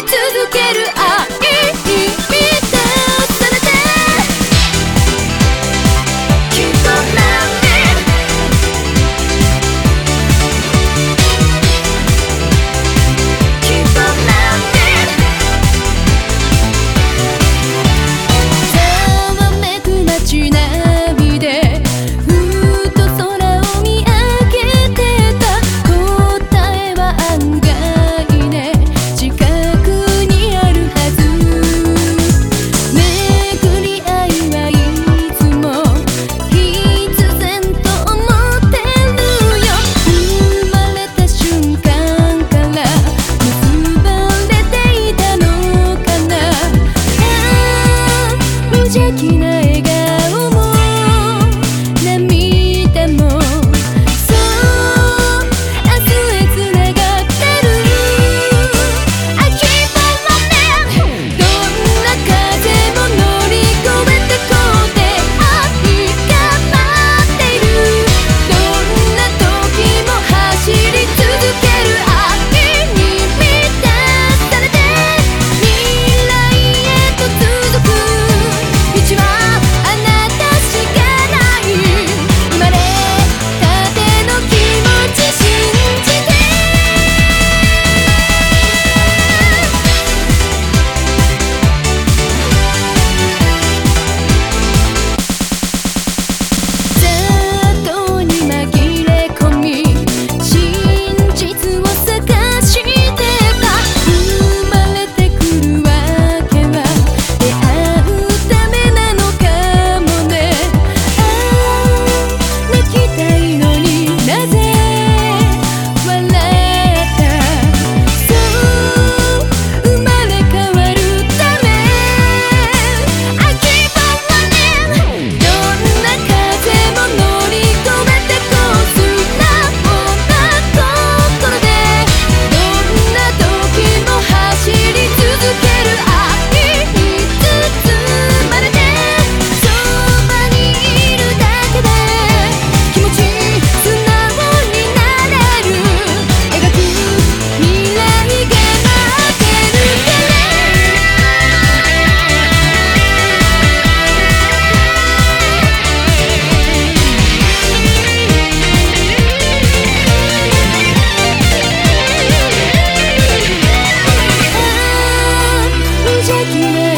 続ける奇跡